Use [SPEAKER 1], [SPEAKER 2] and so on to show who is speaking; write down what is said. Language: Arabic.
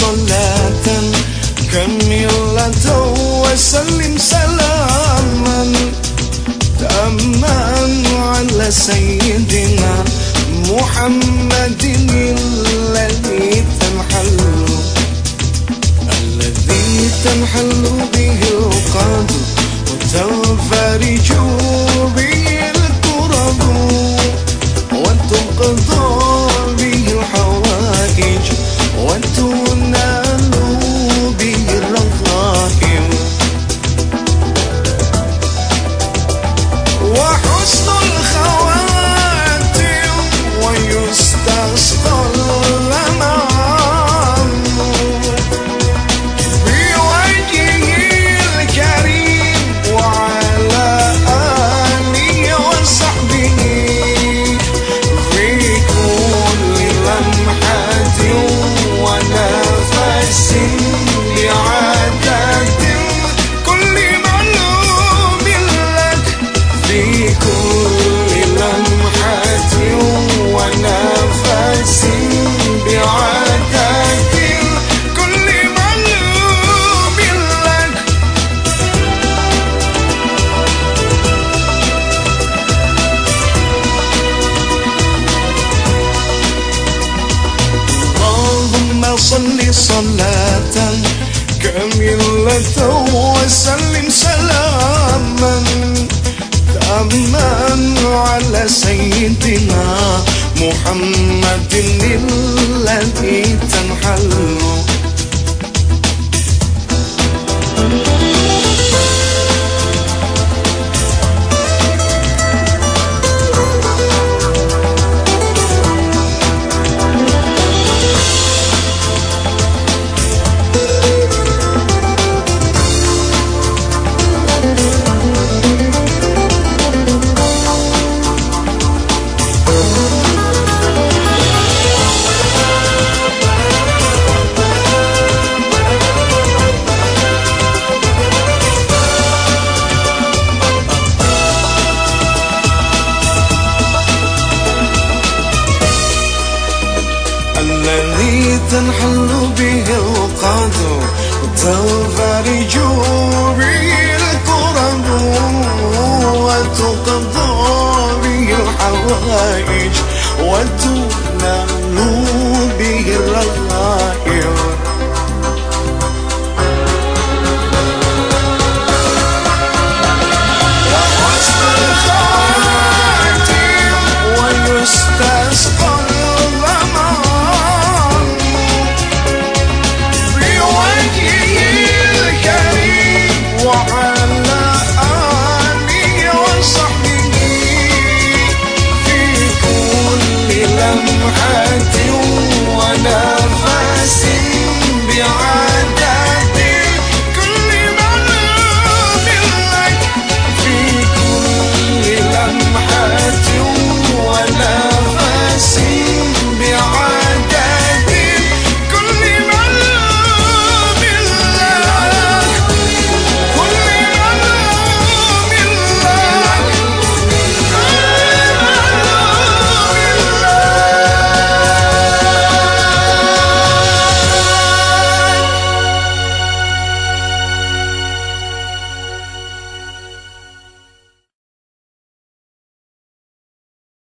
[SPEAKER 1] صلاة. كاملة وسلم سلاما. تاما على سيدنا محمد الذي تنحل. الذي تنحل به القدر. وتنفرج اللهم صل صلاة كاملة وسلم سلاما الذي تنحل به القدر وتنفرج به الكرب وتقضى به الحوائج وتنال